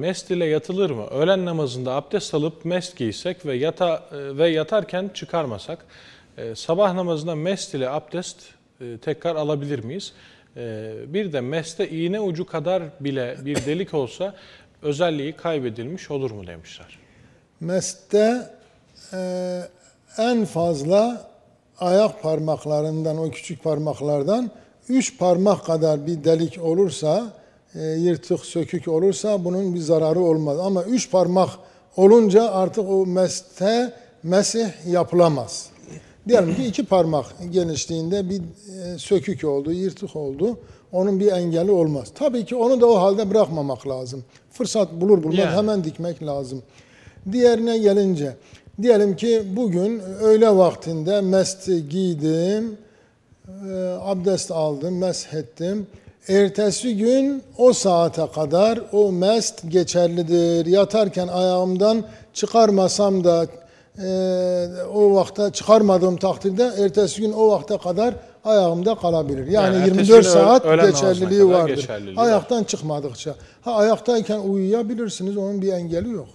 mest ile yatılır mı? Öğlen namazında abdest alıp mest giysek ve yata e, ve yatarken çıkarmasak e, sabah namazında mest ile abdest e, tekrar alabilir miyiz? Bir de meste iğne ucu kadar bile bir delik olsa özelliği kaybedilmiş olur mu demişler. Meste e, en fazla ayak parmaklarından, o küçük parmaklardan üç parmak kadar bir delik olursa, e, yırtık, sökük olursa bunun bir zararı olmaz. Ama üç parmak olunca artık o meste mesih yapılamaz. Diyelim ki iki parmak genişliğinde bir e, sökük oldu, yırtık oldu. Onun bir engeli olmaz. Tabii ki onu da o halde bırakmamak lazım. Fırsat bulur bulmaz Yani. hemen dikmek lazım. Diğerine gelince, diyelim ki bugün öğle vaktinde mesti giydim, e, abdest aldım, meshettim. Ertesi gün o saate kadar o mest geçerlidir. Yatarken ayağımdan çıkarmasam da e, o vakte çıkarmadığım takdirde ertesi gün o vakte kadar ayağımda kalabilir. Yani, Yani ertesi 24 gün saat geçerliliği vardır. geçerliliği var. Ayaktan çıkmadıkça. Ha ayaktayken uyuyabilirsiniz onun bir engeli yok.